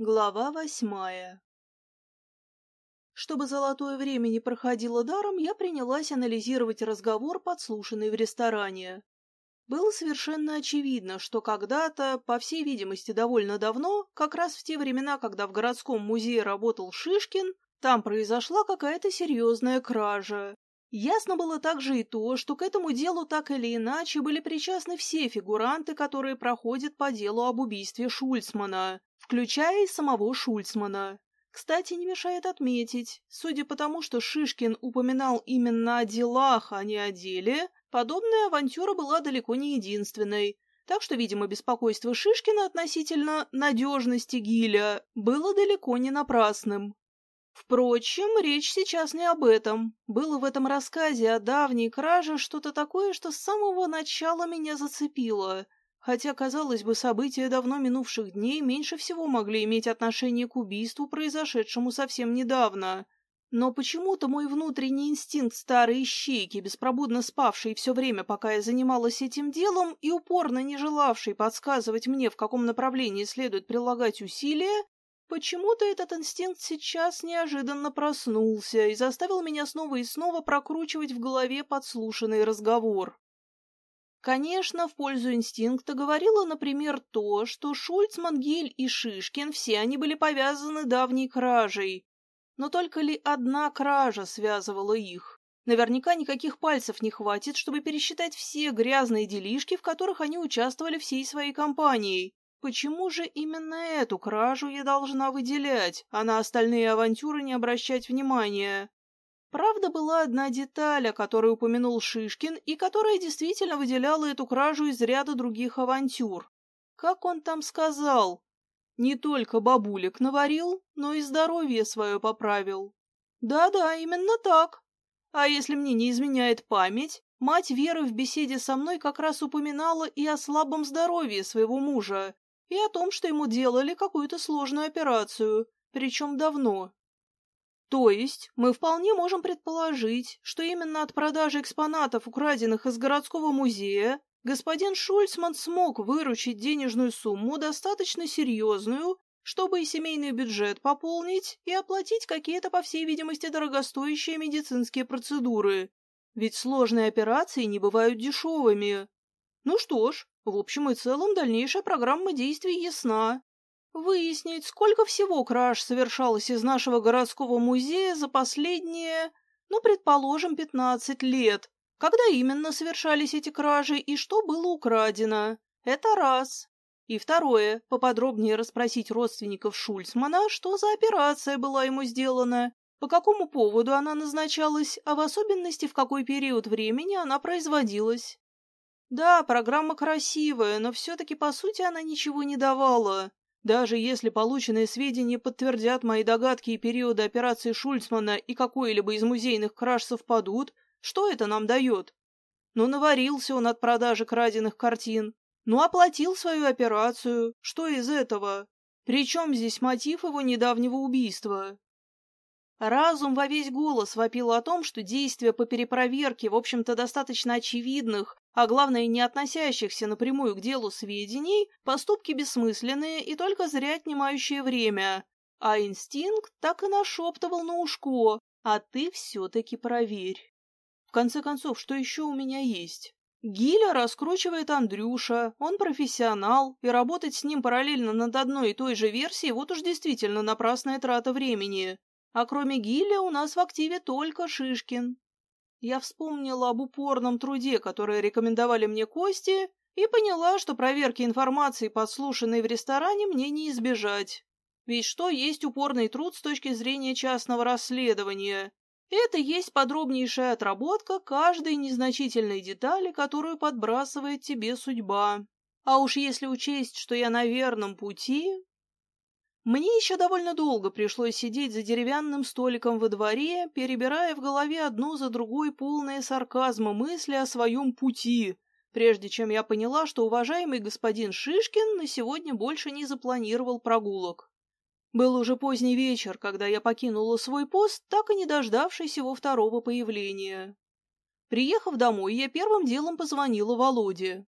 Глава восьмая Чтобы золотое время не проходило даром, я принялась анализировать разговор, подслушанный в ресторане. Было совершенно очевидно, что когда-то, по всей видимости довольно давно, как раз в те времена, когда в городском музее работал Шишкин, там произошла какая-то серьезная кража. Ясно было также и то, что к этому делу так или иначе были причастны все фигуранты, которые проходят по делу об убийстве Шульцмана, включая и самого Шульцмана. Кстати, не мешает отметить, судя по тому, что Шишкин упоминал именно о делах, а не о деле, подобная авантюра была далеко не единственной, так что, видимо, беспокойство Шишкина относительно надежности Гиля было далеко не напрасным. Впрочем, речь сейчас не об этом. Было в этом рассказе о давней краже что-то такое, что с самого начала меня зацепило. Хотя, казалось бы, события давно минувших дней меньше всего могли иметь отношение к убийству, произошедшему совсем недавно. Но почему-то мой внутренний инстинкт старой ищейки, беспробудно спавший все время, пока я занималась этим делом, и упорно не желавший подсказывать мне, в каком направлении следует прилагать усилия, Почему-то этот инстинкт сейчас неожиданно проснулся и заставил меня снова и снова прокручивать в голове подслушанный разговор. Конечно, в пользу инстинкта говорило, например, то, что Шульцман, Гиль и Шишкин все они были повязаны давней кражей. Но только ли одна кража связывала их? Наверняка никаких пальцев не хватит, чтобы пересчитать все грязные делишки, в которых они участвовали всей своей компанией. Почему же именно эту кражу я должна выделять, а на остальные авантюры не обращать внимания? Правда, была одна деталь, о которой упомянул Шишкин, и которая действительно выделяла эту кражу из ряда других авантюр. Как он там сказал? Не только бабулек наварил, но и здоровье свое поправил. Да-да, именно так. А если мне не изменяет память, мать Веры в беседе со мной как раз упоминала и о слабом здоровье своего мужа, и о том, что ему делали какую-то сложную операцию, причем давно. То есть мы вполне можем предположить, что именно от продажи экспонатов, украденных из городского музея, господин Шульцман смог выручить денежную сумму достаточно серьезную, чтобы и семейный бюджет пополнить и оплатить какие-то, по всей видимости, дорогостоящие медицинские процедуры. Ведь сложные операции не бывают дешевыми. Ну что ж, в общем и целом, дальнейшая программа действий ясна. Выяснить, сколько всего краж совершалось из нашего городского музея за последние, ну, предположим, 15 лет. Когда именно совершались эти кражи и что было украдено? Это раз. И второе, поподробнее расспросить родственников Шульцмана, что за операция была ему сделана, по какому поводу она назначалась, а в особенности в какой период времени она производилась. Да, программа красивая, но все-таки по сути она ничего не давала. Даже если полученные сведения подтвердят мои догадки и периоды операции Шульцмана и какой-либо из музейных краж совпадут, что это нам дает? Ну, наварился он от продажи краденных картин. Ну, оплатил свою операцию. Что из этого? Причем здесь мотив его недавнего убийства? Разум во весь голос вопил о том, что действия по перепроверке, в общем-то, достаточно очевидных, а главное, не относящихся напрямую к делу сведений, поступки бессмысленные и только зря отнимающие время. А инстинкт так и нашептывал на ушко, а ты все-таки проверь. В конце концов, что еще у меня есть? Гиля раскручивает Андрюша, он профессионал, и работать с ним параллельно над одной и той же версией вот уж действительно напрасная трата времени. А кроме Гиля у нас в активе только Шишкин. Я вспомнила об упорном труде, который рекомендовали мне Кости, и поняла, что проверки информации, подслушанной в ресторане, мне не избежать. Ведь что есть упорный труд с точки зрения частного расследования? Это есть подробнейшая отработка каждой незначительной детали, которую подбрасывает тебе судьба. А уж если учесть, что я на верном пути, мне еще довольно долго пришлось сидеть за деревянным столиком во дворе, перебирая в голове одну за другой полные сарказма мысли о своем пути, прежде чем я поняла, что уважаемый господин Шишкин на сегодня больше не запланировал прогулок. Был уже поздний вечер, когда я покинула свой пост, так и не дождавшись его второго появления. Приехав домой, я первым делом позвонила Володе.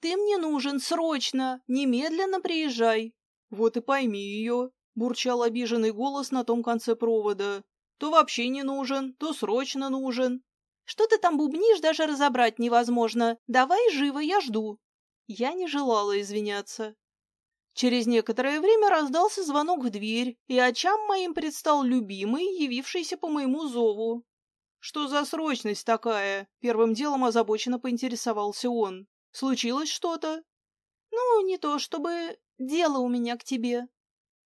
«Ты мне нужен, срочно! Немедленно приезжай!» Вот и пойми ее. бурчал обиженный голос на том конце провода. То вообще не нужен, то срочно нужен. Что ты там бубнишь, даже разобрать невозможно. Давай живо, я жду. Я не желала извиняться. Через некоторое время раздался звонок в дверь, и очам моим предстал любимый, явившийся по моему зову. «Что за срочность такая?» — первым делом озабоченно поинтересовался он. «Случилось что-то?» «Ну, не то чтобы дело у меня к тебе».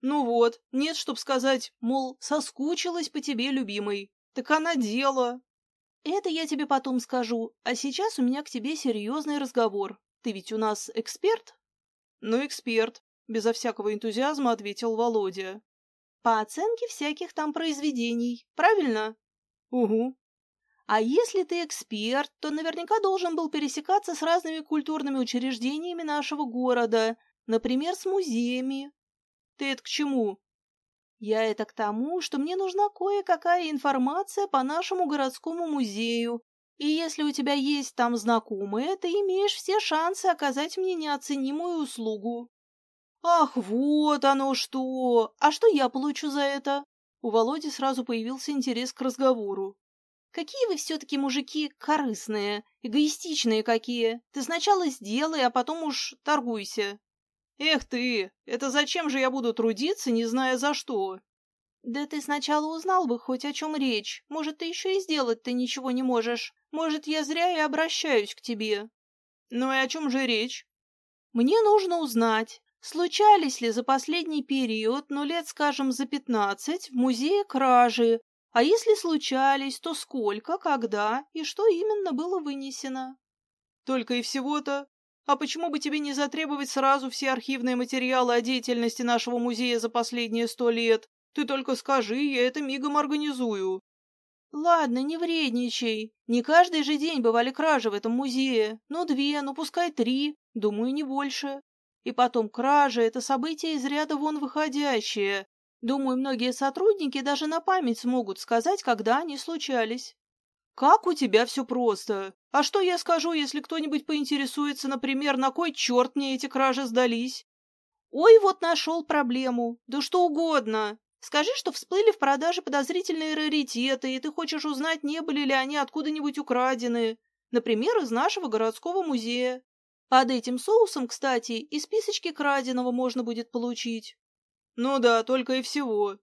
«Ну вот, нет, чтоб сказать, мол, соскучилась по тебе, любимый. Так она дело». «Это я тебе потом скажу, а сейчас у меня к тебе серьезный разговор. Ты ведь у нас эксперт?» «Ну, эксперт безо всякого энтузиазма ответил Володя. По оценке всяких там произведений, правильно? Угу. А если ты эксперт, то наверняка должен был пересекаться с разными культурными учреждениями нашего города, например, с музеями. Ты это к чему? Я это к тому, что мне нужна кое-какая информация по нашему городскому музею, и если у тебя есть там знакомые, ты имеешь все шансы оказать мне неоценимую услугу. «Ах, вот оно что! А что я получу за это?» У Володи сразу появился интерес к разговору. «Какие вы все-таки мужики корыстные, эгоистичные какие! Ты сначала сделай, а потом уж торгуйся!» «Эх ты! Это зачем же я буду трудиться, не зная за что?» «Да ты сначала узнал бы хоть о чем речь. Может, ты еще и сделать ты ничего не можешь. Может, я зря и обращаюсь к тебе». «Ну и о чем же речь?» «Мне нужно узнать, Случались ли за последний период, ну лет, скажем, за пятнадцать, в музее кражи? А если случались, то сколько, когда и что именно было вынесено? Только и всего-то. А почему бы тебе не затребовать сразу все архивные материалы о деятельности нашего музея за последние сто лет? Ты только скажи, я это мигом организую. Ладно, не вредничай. Не каждый же день бывали кражи в этом музее. Ну, две, ну, пускай три. Думаю, не больше. И потом кража — это событие из ряда вон выходящее. Думаю, многие сотрудники даже на память смогут сказать, когда они случались. Как у тебя все просто. А что я скажу, если кто-нибудь поинтересуется, например, на кой черт мне эти кражи сдались? Ой, вот нашел проблему. Да что угодно. Скажи, что всплыли в продаже подозрительные раритеты, и ты хочешь узнать, не были ли они откуда-нибудь украдены. Например, из нашего городского музея. Под этим соусом, кстати, и списочки краденого можно будет получить. Ну да, только и всего.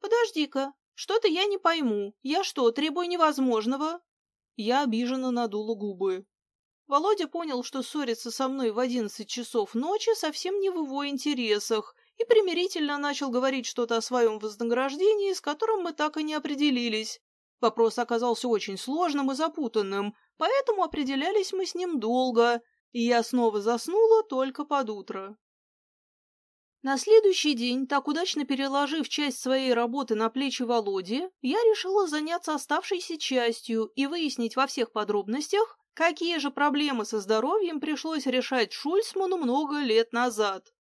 Подожди-ка, что-то я не пойму. Я что, требую невозможного? Я обиженно надула губы. Володя понял, что ссориться со мной в одиннадцать часов ночи совсем не в его интересах, и примирительно начал говорить что-то о своем вознаграждении, с которым мы так и не определились. Вопрос оказался очень сложным и запутанным, поэтому определялись мы с ним долго, и я снова заснула только под утро. На следующий день, так удачно переложив часть своей работы на плечи Володи, я решила заняться оставшейся частью и выяснить во всех подробностях, какие же проблемы со здоровьем пришлось решать Шульцману много лет назад.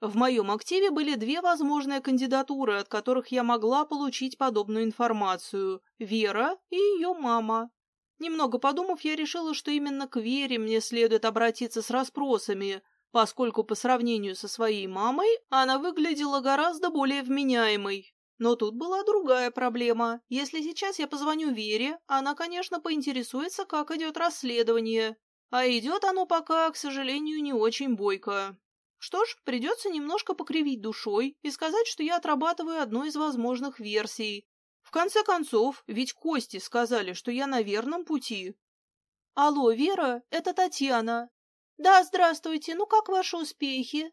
В моем активе были две возможные кандидатуры, от которых я могла получить подобную информацию – Вера и ее мама. Немного подумав, я решила, что именно к Вере мне следует обратиться с расспросами, поскольку по сравнению со своей мамой она выглядела гораздо более вменяемой. Но тут была другая проблема. Если сейчас я позвоню Вере, она, конечно, поинтересуется, как идет расследование. А идет оно пока, к сожалению, не очень бойко. Что ж, придется немножко покривить душой и сказать, что я отрабатываю одну из возможных версий, в конце концов, ведь Кости сказали, что я на верном пути. Алло, Вера, это Татьяна. Да, здравствуйте, ну как ваши успехи?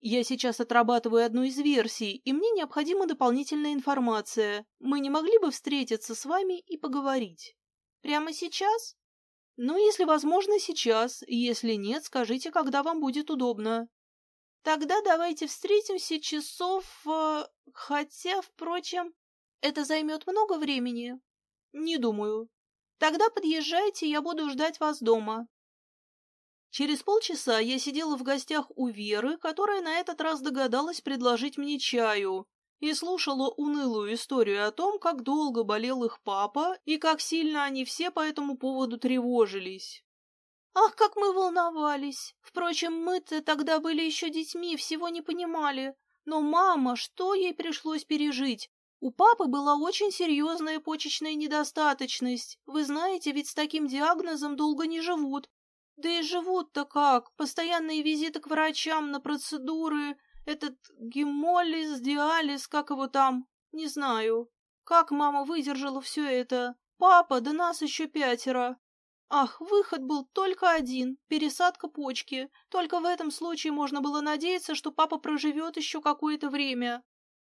Я сейчас отрабатываю одну из версий, и мне необходима дополнительная информация. Мы не могли бы встретиться с вами и поговорить? Прямо сейчас? Ну, если возможно, сейчас. Если нет, скажите, когда вам будет удобно. Тогда давайте встретимся часов... Э, хотя, впрочем... Это займет много времени? Не думаю. Тогда подъезжайте, я буду ждать вас дома. Через полчаса я сидела в гостях у Веры, которая на этот раз догадалась предложить мне чаю, и слушала унылую историю о том, как долго болел их папа и как сильно они все по этому поводу тревожились. Ах, как мы волновались! Впрочем, мы-то тогда были еще детьми, всего не понимали. Но, мама, что ей пришлось пережить? У папы была очень серьезная почечная недостаточность. Вы знаете, ведь с таким диагнозом долго не живут. Да и живут-то как? Постоянные визиты к врачам на процедуры, этот гемолиз, диализ, как его там, не знаю. Как мама выдержала все это? Папа, да нас еще пятеро. Ах, выход был только один — пересадка почки. Только в этом случае можно было надеяться, что папа проживет еще какое-то время.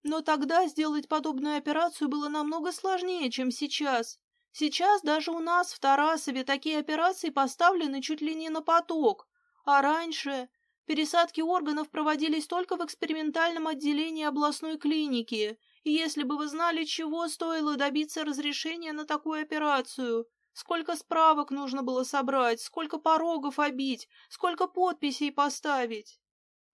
Но тогда сделать подобную операцию было намного сложнее, чем сейчас. Сейчас даже у нас в Тарасове такие операции поставлены чуть ли не на поток. А раньше пересадки органов проводились только в экспериментальном отделении областной клиники. И если бы вы знали, чего стоило добиться разрешения на такую операцию, сколько справок нужно было собрать, сколько порогов обить, сколько подписей поставить.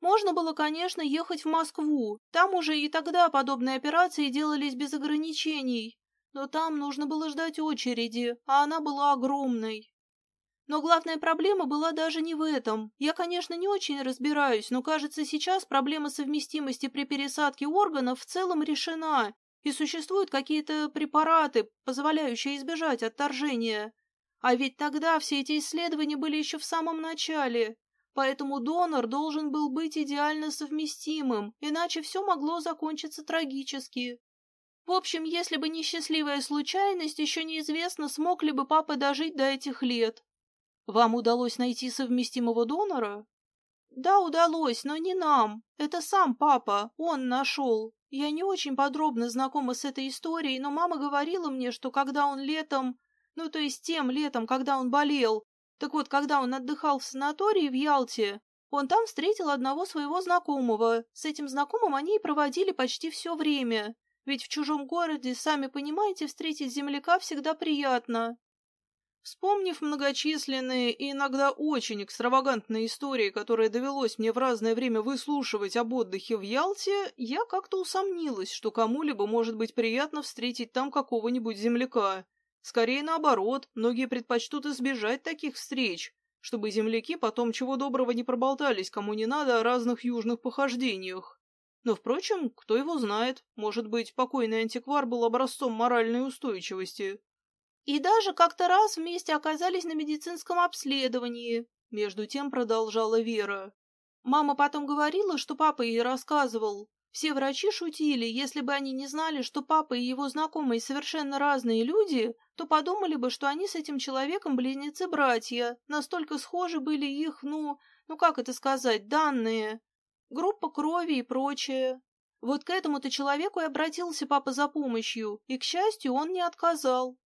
Можно было, конечно, ехать в Москву. Там уже и тогда подобные операции делались без ограничений. Но там нужно было ждать очереди, а она была огромной. Но главная проблема была даже не в этом. Я, конечно, не очень разбираюсь, но, кажется, сейчас проблема совместимости при пересадке органов в целом решена, и существуют какие-то препараты, позволяющие избежать отторжения. А ведь тогда все эти исследования были еще в самом начале, поэтому донор должен был быть идеально совместимым, иначе все могло закончиться трагически. В общем, если бы не счастливая случайность, еще неизвестно, смог ли бы папа дожить до этих лет. Вам удалось найти совместимого донора? Да, удалось, но не нам. Это сам папа, он нашел. Я не очень подробно знакома с этой историей, но мама говорила мне, что когда он летом, ну то есть тем летом, когда он болел, так вот, когда он отдыхал в санатории в Ялте, он там встретил одного своего знакомого. С этим знакомым они и проводили почти все время. Ведь в чужом городе, сами понимаете, встретить земляка всегда приятно. Вспомнив многочисленные и иногда очень экстравагантные истории, которые довелось мне в разное время выслушивать об отдыхе в Ялте, я как-то усомнилась, что кому-либо может быть приятно встретить там какого-нибудь земляка. Скорее наоборот, многие предпочтут избежать таких встреч, чтобы земляки потом чего доброго не проболтались кому не надо о разных южных похождениях. Но, впрочем, кто его знает, может быть, покойный антиквар был образцом моральной устойчивости. И даже как-то раз вместе оказались на медицинском обследовании. Между тем продолжала Вера. Мама потом говорила, что папа ей рассказывал. Все врачи шутили, если бы они не знали, что папа и его знакомые совершенно разные люди, то подумали бы, что они с этим человеком близнецы-братья. Настолько схожи были их, ну, ну как это сказать, данные. Группа крови и прочее. Вот к этому-то человеку и обратился папа за помощью, и, к счастью, он не отказал.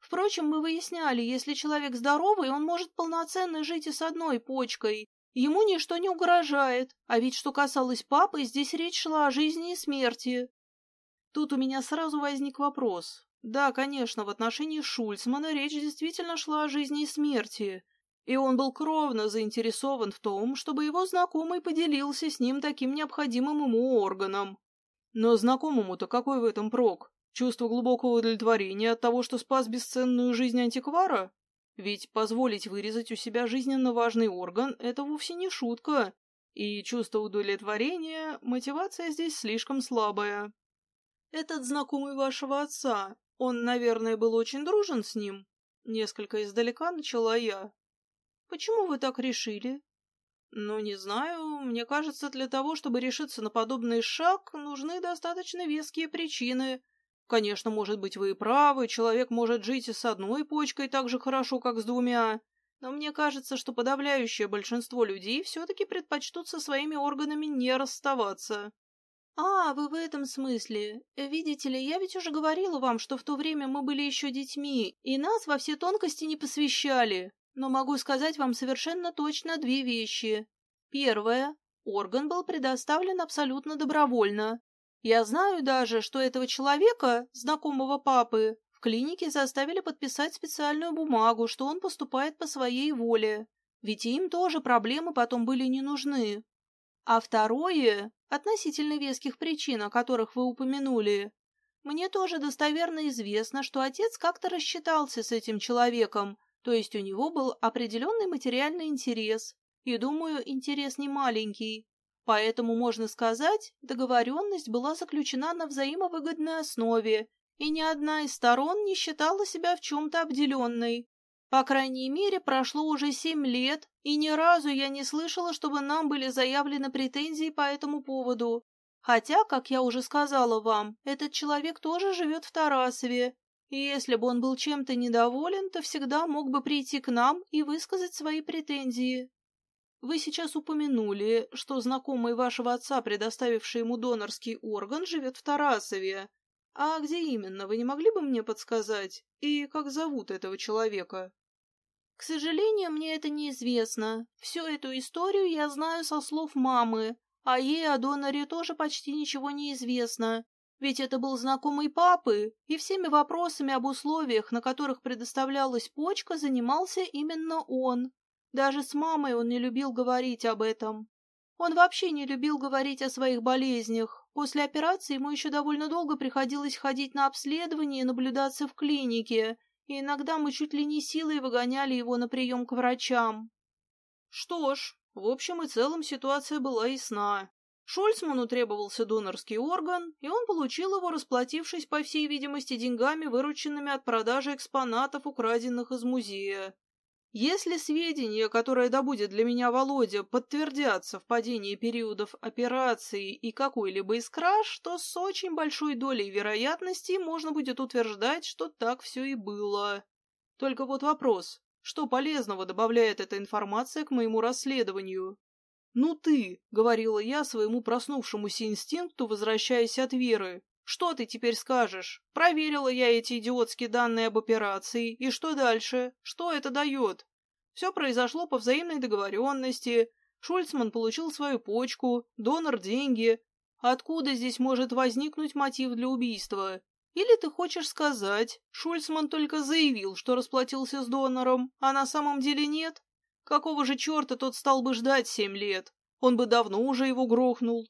Впрочем, мы выясняли, если человек здоровый, он может полноценно жить и с одной почкой. Ему ничто не угрожает. А ведь что касалось папы, здесь речь шла о жизни и смерти. Тут у меня сразу возник вопрос. Да, конечно, в отношении Шульцмана речь действительно шла о жизни и смерти. И он был кровно заинтересован в том, чтобы его знакомый поделился с ним таким необходимым ему органом. Но знакомому-то какой в этом прок? Чувство глубокого удовлетворения от того, что спас бесценную жизнь антиквара? Ведь позволить вырезать у себя жизненно важный орган – это вовсе не шутка. И чувство удовлетворения, мотивация здесь слишком слабая. Этот знакомый вашего отца, он, наверное, был очень дружен с ним? Несколько издалека начала я. Почему вы так решили? Ну, не знаю. Мне кажется, для того, чтобы решиться на подобный шаг, нужны достаточно веские причины – Конечно, может быть, вы и правы, человек может жить и с одной почкой так же хорошо, как с двумя, но мне кажется, что подавляющее большинство людей все-таки предпочтут со своими органами не расставаться. «А, вы в этом смысле. Видите ли, я ведь уже говорила вам, что в то время мы были еще детьми, и нас во все тонкости не посвящали. Но могу сказать вам совершенно точно две вещи. Первое. Орган был предоставлен абсолютно добровольно. Я знаю даже, что этого человека, знакомого папы, в клинике заставили подписать специальную бумагу, что он поступает по своей воле. Ведь им тоже проблемы потом были не нужны. А второе, относительно веских причин, о которых вы упомянули, мне тоже достоверно известно, что отец как-то рассчитался с этим человеком, то есть у него был определенный материальный интерес, и, думаю, интерес не маленький. Поэтому, можно сказать, договоренность была заключена на взаимовыгодной основе, и ни одна из сторон не считала себя в чем-то обделенной. По крайней мере, прошло уже семь лет, и ни разу я не слышала, чтобы нам были заявлены претензии по этому поводу. Хотя, как я уже сказала вам, этот человек тоже живет в Тарасове, если бы он был чем-то недоволен, то всегда мог бы прийти к нам и высказать свои претензии. Вы сейчас упомянули, что знакомый вашего отца, предоставивший ему донорский орган, живет в Тарасове. А где именно, вы не могли бы мне подсказать? И как зовут этого человека? К сожалению, мне это неизвестно. Всю эту историю я знаю со слов мамы, а ей о доноре тоже почти ничего не известно. Ведь это был знакомый папы, и всеми вопросами об условиях, на которых предоставлялась почка, занимался именно он. Даже с мамой он не любил говорить об этом. Он вообще не любил говорить о своих болезнях. После операции ему еще довольно долго приходилось ходить на обследование и наблюдаться в клинике, и иногда мы чуть ли не силой выгоняли его на прием к врачам. Что ж, в общем и целом ситуация была ясна. Шольцману требовался донорский орган, и он получил его, расплатившись, по всей видимости, деньгами, вырученными от продажи экспонатов, украденных из музея. Если сведения, которые добудет для меня Володя, подтвердят совпадение периодов операции и какой-либо из краж, то с очень большой долей вероятности можно будет утверждать, что так все и было. Только вот вопрос, что полезного добавляет эта информация к моему расследованию? «Ну ты», — говорила я своему проснувшемуся инстинкту, возвращаясь от Веры, — «что ты теперь скажешь? Проверила я эти идиотские данные об операции, и что дальше? Что это дает?» Все произошло по взаимной договоренности. Шульцман получил свою почку, донор деньги. Откуда здесь может возникнуть мотив для убийства? Или ты хочешь сказать, Шульцман только заявил, что расплатился с донором, а на самом деле нет? Какого же черта тот стал бы ждать семь лет? Он бы давно уже его грохнул.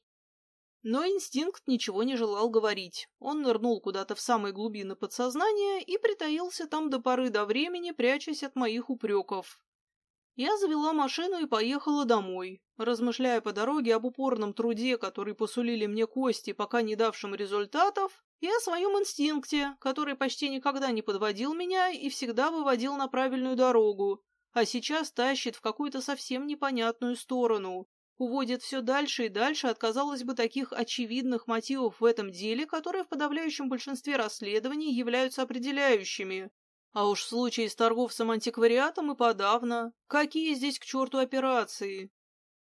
Но инстинкт ничего не желал говорить. Он нырнул куда-то в самые глубины подсознания и притаился там до поры до времени, прячась от моих упреков. Я завела машину и поехала домой, размышляя по дороге об упорном труде, который посулили мне кости, пока не давшим результатов, и о своем инстинкте, который почти никогда не подводил меня и всегда выводил на правильную дорогу, а сейчас тащит в какую-то совсем непонятную сторону, уводит все дальше и дальше от, казалось бы, таких очевидных мотивов в этом деле, которые в подавляющем большинстве расследований являются определяющими, а уж в случае с торговцем антиквариатом и подавно. Какие здесь к черту операции?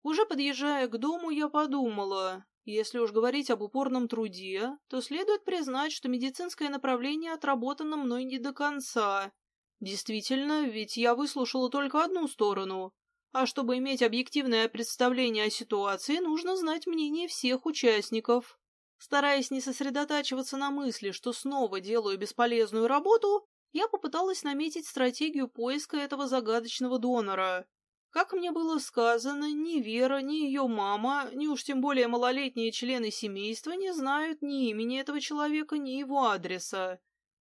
Уже подъезжая к дому, я подумала, если уж говорить об упорном труде, то следует признать, что медицинское направление отработано мной не до конца. Действительно, ведь я выслушала только одну сторону. А чтобы иметь объективное представление о ситуации, нужно знать мнение всех участников. Стараясь не сосредотачиваться на мысли, что снова делаю бесполезную работу, я попыталась наметить стратегию поиска этого загадочного донора. Как мне было сказано, ни Вера, ни ее мама, ни уж тем более малолетние члены семейства не знают ни имени этого человека, ни его адреса.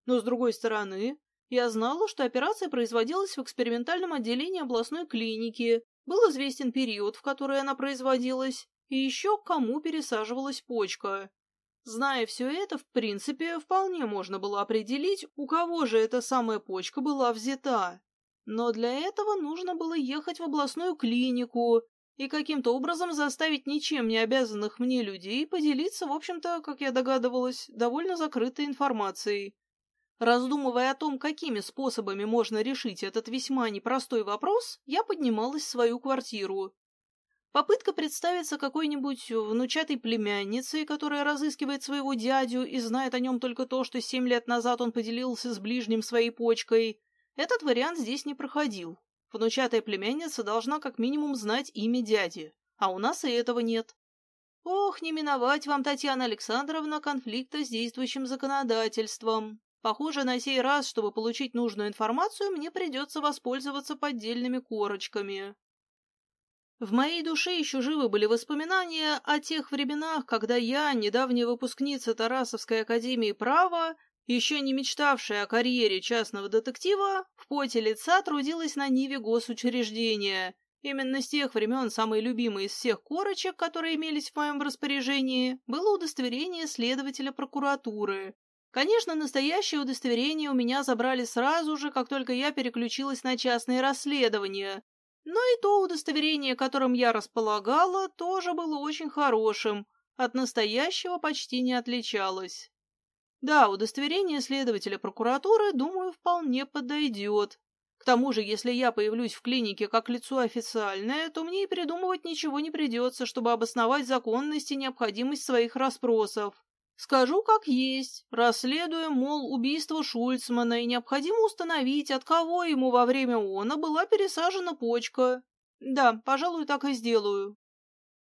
Но, с другой стороны, я знала, что операция производилась в экспериментальном отделении областной клиники, был известен период, в который она производилась, и еще кому пересаживалась почка. Зная все это, в принципе, вполне можно было определить, у кого же эта самая почка была взята. Но для этого нужно было ехать в областную клинику и каким-то образом заставить ничем не обязанных мне людей поделиться, в общем-то, как я догадывалась, довольно закрытой информацией. Раздумывая о том, какими способами можно решить этот весьма непростой вопрос, я поднималась в свою квартиру. Попытка представиться какой-нибудь внучатой племянницей, которая разыскивает своего дядю и знает о нем только то, что семь лет назад он поделился с ближним своей почкой, этот вариант здесь не проходил. Внучатая племянница должна как минимум знать имя дяди, а у нас и этого нет. Ох, не миновать вам, Татьяна Александровна, конфликта с действующим законодательством. Похоже, на сей раз, чтобы получить нужную информацию, мне придется воспользоваться поддельными корочками. В моей душе еще живы были воспоминания о тех временах, когда я, недавняя выпускница Тарасовской академии права, еще не мечтавшая о карьере частного детектива, в поте лица трудилась на Ниве госучреждения Именно с тех времен самой любимой из всех корочек, которые имелись в моем распоряжении, было удостоверение следователя прокуратуры. Конечно, настоящее удостоверение у меня забрали сразу же, как только я переключилась на частные расследования. Но и то удостоверение, которым я располагала, тоже было очень хорошим, от настоящего почти не отличалось. Да, удостоверение следователя прокуратуры, думаю, вполне подойдет. К тому же, если я появлюсь в клинике как лицо официальное, то мне и придумывать ничего не придется, чтобы обосновать законность и необходимость своих расспросов. Скажу как есть, расследуя, мол, убийство Шульцмана, и необходимо установить, от кого ему во время она была пересажена почка. Да, пожалуй, так и сделаю.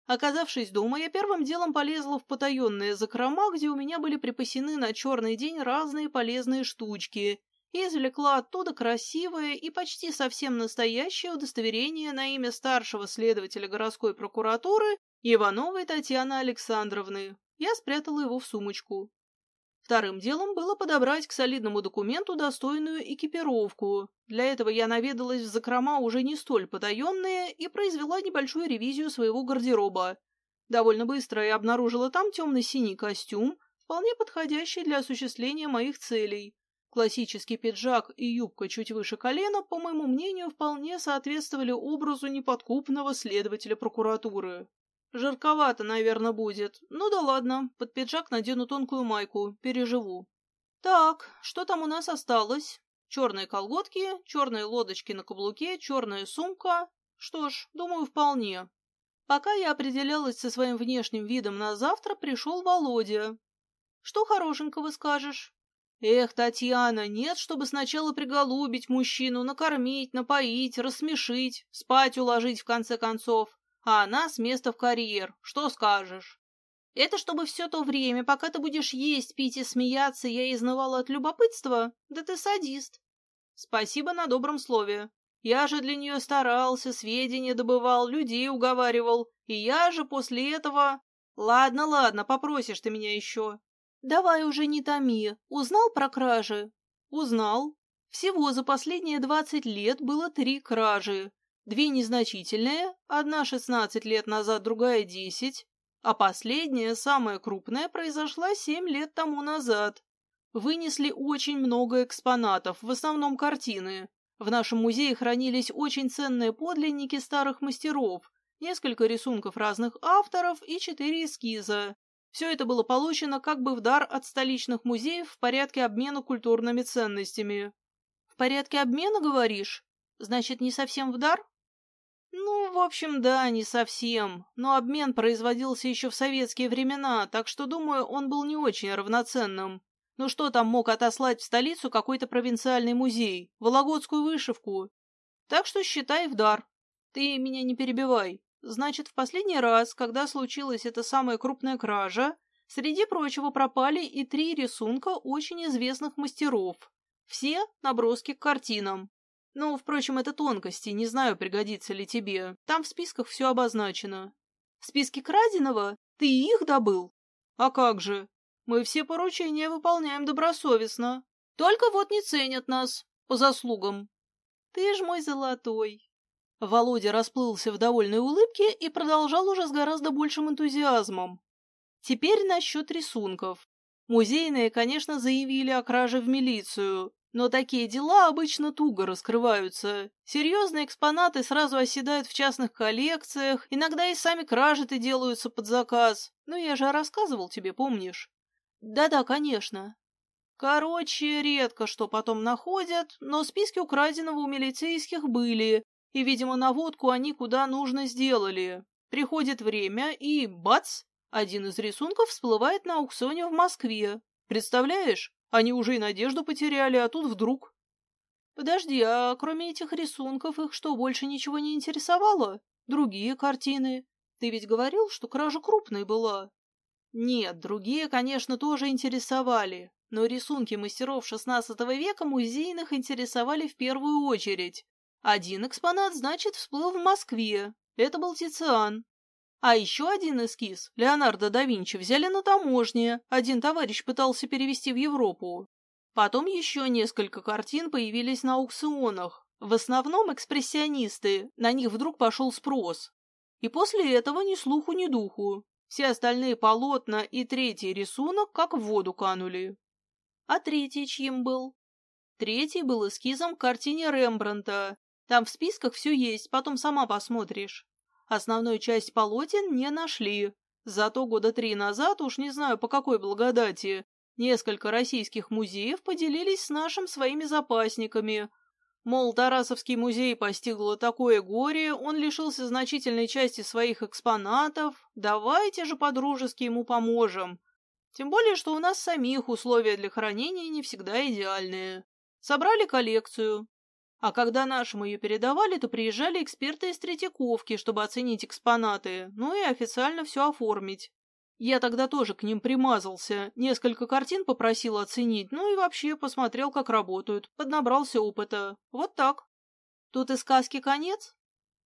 Оказавшись дома, я первым делом полезла в потаенные закрома, где у меня были припасены на черный день разные полезные штучки, и извлекла оттуда красивое и почти совсем настоящее удостоверение на имя старшего следователя городской прокуратуры Ивановой Татьяны Александровны. Я спрятала его в сумочку. Вторым делом было подобрать к солидному документу достойную экипировку. Для этого я наведалась в закрома уже не столь потаенные и произвела небольшую ревизию своего гардероба. Довольно быстро я обнаружила там темно-синий костюм, вполне подходящий для осуществления моих целей. Классический пиджак и юбка чуть выше колена, по моему мнению, вполне соответствовали образу неподкупного следователя прокуратуры. Жарковато, наверное, будет. Ну да ладно, под пиджак надену тонкую майку, переживу. Так, что там у нас осталось? Черные колготки, черные лодочки на каблуке, черная сумка. Что ж, думаю, вполне. Пока я определялась со своим внешним видом на завтра, пришел Володя. Что хорошенького скажешь? Эх, Татьяна, нет, чтобы сначала приголубить мужчину, накормить, напоить, рассмешить, спать уложить в конце концов, а она с места в карьер. Что скажешь? Это чтобы все то время, пока ты будешь есть, пить и смеяться, я изнывала от любопытства? Да ты садист. Спасибо на добром слове. Я же для нее старался, сведения добывал, людей уговаривал. И я же после этого... Ладно, ладно, попросишь ты меня еще. «Давай уже не томи. Узнал про кражи?» «Узнал. Всего за последние двадцать лет было три кражи. Две незначительные, одна шестнадцать лет назад, другая десять, а последняя, самая крупная, произошла семь лет тому назад. Вынесли очень много экспонатов, в основном картины. В нашем музее хранились очень ценные подлинники старых мастеров, несколько рисунков разных авторов и четыре эскиза. Все это было получено как бы в дар от столичных музеев в порядке обмена культурными ценностями. В порядке обмена, говоришь? Значит, не совсем в дар? Ну, в общем, да, не совсем. Но обмен производился еще в советские времена, так что, думаю, он был не очень равноценным. Ну что там мог отослать в столицу какой-то провинциальный музей? Вологодскую вышивку? Так что считай в дар. Ты меня не перебивай. Значит, в последний раз, когда случилась эта самая крупная кража, среди прочего пропали и три рисунка очень известных мастеров. Все наброски к картинам. Ну, впрочем, это тонкости, не знаю, пригодится ли тебе. Там в списках все обозначено. В списке краденого? Ты их добыл? А как же? Мы все поручения выполняем добросовестно. Только вот не ценят нас по заслугам. Ты ж мой золотой. Володя расплылся в довольной улыбке и продолжал уже с гораздо большим энтузиазмом. Теперь насчет рисунков. Музейные, конечно, заявили о краже в милицию, но такие дела обычно туго раскрываются. Серьезные экспонаты сразу оседают в частных коллекциях, иногда и сами кражи-то делаются под заказ. Ну, я же рассказывал тебе, помнишь? Да-да, конечно. Короче, редко что потом находят, но списки украденного у милицейских были, и, видимо, наводку они куда нужно сделали. Приходит время, и бац! Один из рисунков всплывает на аукционе в Москве. Представляешь? Они уже и надежду потеряли, а тут вдруг... Подожди, а кроме этих рисунков их что, больше ничего не интересовало? Другие картины? Ты ведь говорил, что кража крупной была. Нет, другие, конечно, тоже интересовали, но рисунки мастеров XVI века музейных интересовали в первую очередь. Один экспонат, значит, всплыл в Москве. Это был Тициан. А еще один эскиз, Леонардо да Винчи, взяли на таможне. Один товарищ пытался перевести в Европу. Потом еще несколько картин появились на аукционах. В основном экспрессионисты, на них вдруг пошел спрос. И после этого ни слуху, ни духу. Все остальные полотна и третий рисунок как в воду канули. А третий чьим был? Третий был эскизом к картине Рембранта. Там в списках все есть, потом сама посмотришь. Основную часть полотен не нашли. Зато года три назад, уж не знаю по какой благодати, несколько российских музеев поделились с нашим своими запасниками. Мол, Тарасовский музей постигло такое горе, он лишился значительной части своих экспонатов, давайте же по-дружески ему поможем. Тем более, что у нас самих условия для хранения не всегда идеальные. Собрали коллекцию. А когда нашему ее передавали, то приезжали эксперты из Третьяковки, чтобы оценить экспонаты, ну и официально все оформить. Я тогда тоже к ним примазался, несколько картин попросил оценить, ну и вообще посмотрел, как работают, поднабрался опыта. Вот так. Тут и сказки конец?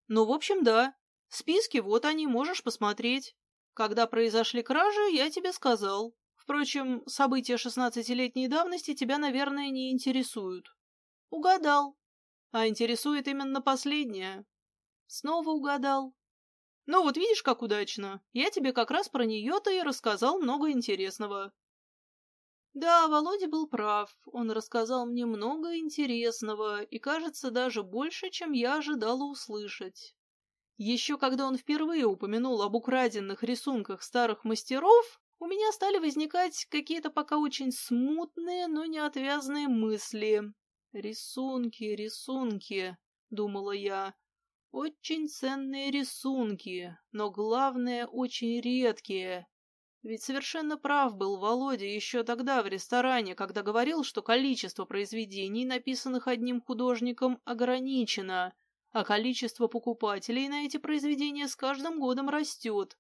Ну, в общем, да. Списки вот они, можешь посмотреть. Когда произошли кражи, я тебе сказал. Впрочем, события шестнадцатилетней давности тебя, наверное, не интересуют. Угадал. А интересует именно последнее. Снова угадал. Ну вот видишь, как удачно. Я тебе как раз про нее-то и рассказал много интересного. Да, Володя был прав. Он рассказал мне много интересного и, кажется, даже больше, чем я ожидала услышать. Еще когда он впервые упомянул об украденных рисунках старых мастеров, у меня стали возникать какие-то пока очень смутные, но неотвязные мысли. «Рисунки, рисунки», — думала я, — «очень ценные рисунки, но главное, очень редкие». Ведь совершенно прав был Володя еще тогда в ресторане, когда говорил, что количество произведений, написанных одним художником, ограничено, а количество покупателей на эти произведения с каждым годом растет.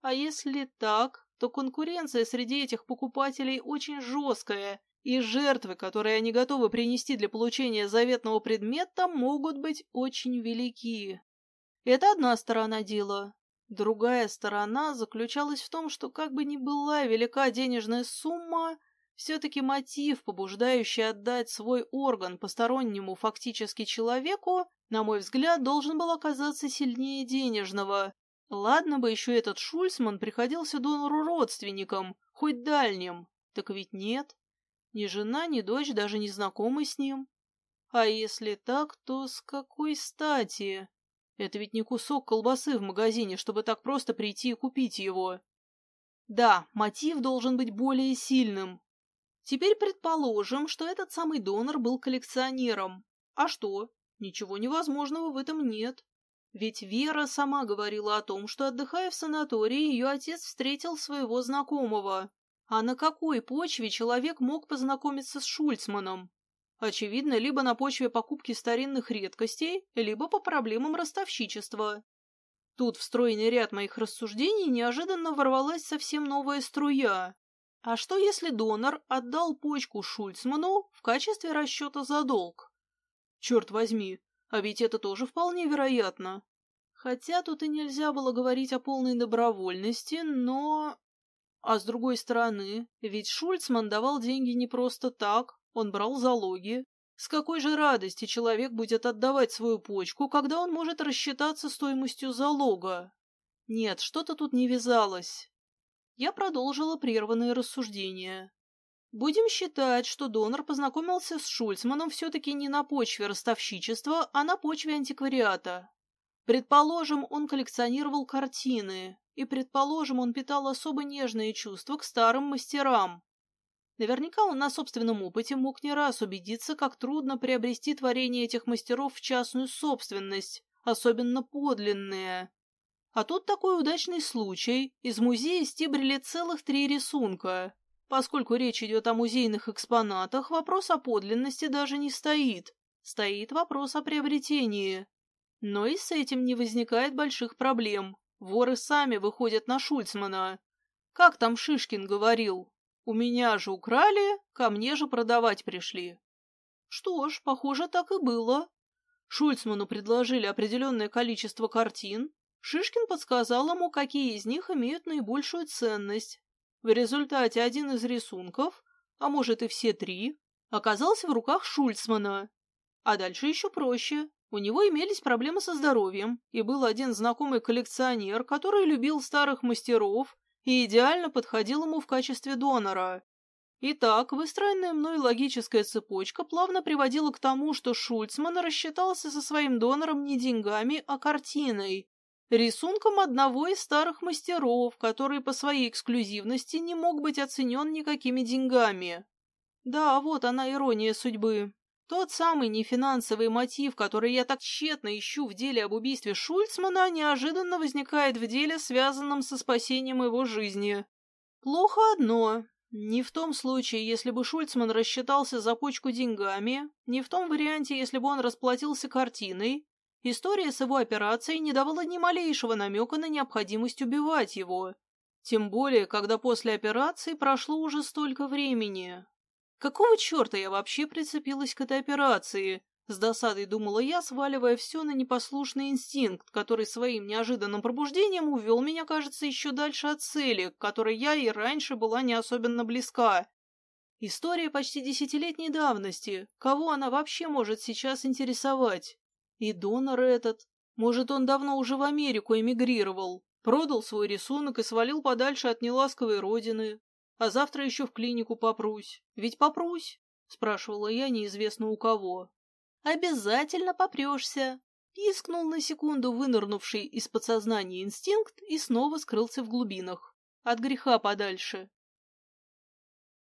А если так, то конкуренция среди этих покупателей очень жесткая, и жертвы, которые они готовы принести для получения заветного предмета, могут быть очень велики. Это одна сторона дела. Другая сторона заключалась в том, что как бы ни была велика денежная сумма, все-таки мотив, побуждающий отдать свой орган постороннему фактически человеку, на мой взгляд, должен был оказаться сильнее денежного, Ладно бы еще этот Шульцман приходился донору родственникам, хоть дальним. Так ведь нет. Ни жена, ни дочь даже не знакомы с ним. А если так, то с какой стати? Это ведь не кусок колбасы в магазине, чтобы так просто прийти и купить его. Да, мотив должен быть более сильным. Теперь предположим, что этот самый донор был коллекционером. А что? Ничего невозможного в этом нет. Ведь Вера сама говорила о том, что, отдыхая в санатории, ее отец встретил своего знакомого. А на какой почве человек мог познакомиться с Шульцманом? Очевидно, либо на почве покупки старинных редкостей, либо по проблемам ростовщичества. Тут в стройный ряд моих рассуждений неожиданно ворвалась совсем новая струя. А что, если донор отдал почку Шульцману в качестве расчета за долг? Черт возьми, а ведь это тоже вполне вероятно. Хотя тут и нельзя было говорить о полной добровольности, но... А с другой стороны, ведь Шульцман давал деньги не просто так, он брал залоги. С какой же радости человек будет отдавать свою почку, когда он может рассчитаться стоимостью залога? Нет, что-то тут не вязалось. Я продолжила прерванные рассуждения. Будем считать, что донор познакомился с Шульцманом все-таки не на почве ростовщичества, а на почве антиквариата. Предположим, он коллекционировал картины, и, предположим, он питал особо нежные чувства к старым мастерам. Наверняка он на собственном опыте мог не раз убедиться, как трудно приобрести творение этих мастеров в частную собственность, особенно подлинные. А тут такой удачный случай. Из музея стибрили целых три рисунка. Поскольку речь идет о музейных экспонатах, вопрос о подлинности даже не стоит. Стоит вопрос о приобретении. Но и с этим не возникает больших проблем. Воры сами выходят на Шульцмана. Как там Шишкин говорил? У меня же украли, ко мне же продавать пришли. Что ж, похоже, так и было. Шульцману предложили определенное количество картин. Шишкин подсказал ему, какие из них имеют наибольшую ценность, в результате один из рисунков, а может и все три, оказался в руках Шульцмана. А дальше еще проще. У него имелись проблемы со здоровьем, и был один знакомый коллекционер, который любил старых мастеров и идеально подходил ему в качестве донора. Итак, выстроенная мной логическая цепочка плавно приводила к тому, что Шульцман рассчитался со своим донором не деньгами, а картиной. Рисунком одного из старых мастеров, который по своей эксклюзивности не мог быть оценен никакими деньгами. Да, вот она ирония судьбы. Тот самый нефинансовый мотив, который я так тщетно ищу в деле об убийстве Шульцмана, неожиданно возникает в деле, связанном со спасением его жизни. Плохо одно. Не в том случае, если бы Шульцман рассчитался за почку деньгами, не в том варианте, если бы он расплатился картиной, история с его операцией не давала ни малейшего намека на необходимость убивать его. Тем более, когда после операции прошло уже столько времени. Какого черта я вообще прицепилась к этой операции? С досадой думала я, сваливая все на непослушный инстинкт, который своим неожиданным пробуждением увел меня, кажется, еще дальше от цели, к которой я и раньше была не особенно близка. История почти десятилетней давности. Кого она вообще может сейчас интересовать? И донор этот. Может, он давно уже в Америку эмигрировал, продал свой рисунок и свалил подальше от неласковой родины, а завтра еще в клинику попрусь. Ведь попрусь? Спрашивала я неизвестно у кого. Обязательно попрешься. Пискнул на секунду вынырнувший из подсознания инстинкт и снова скрылся в глубинах. От греха подальше.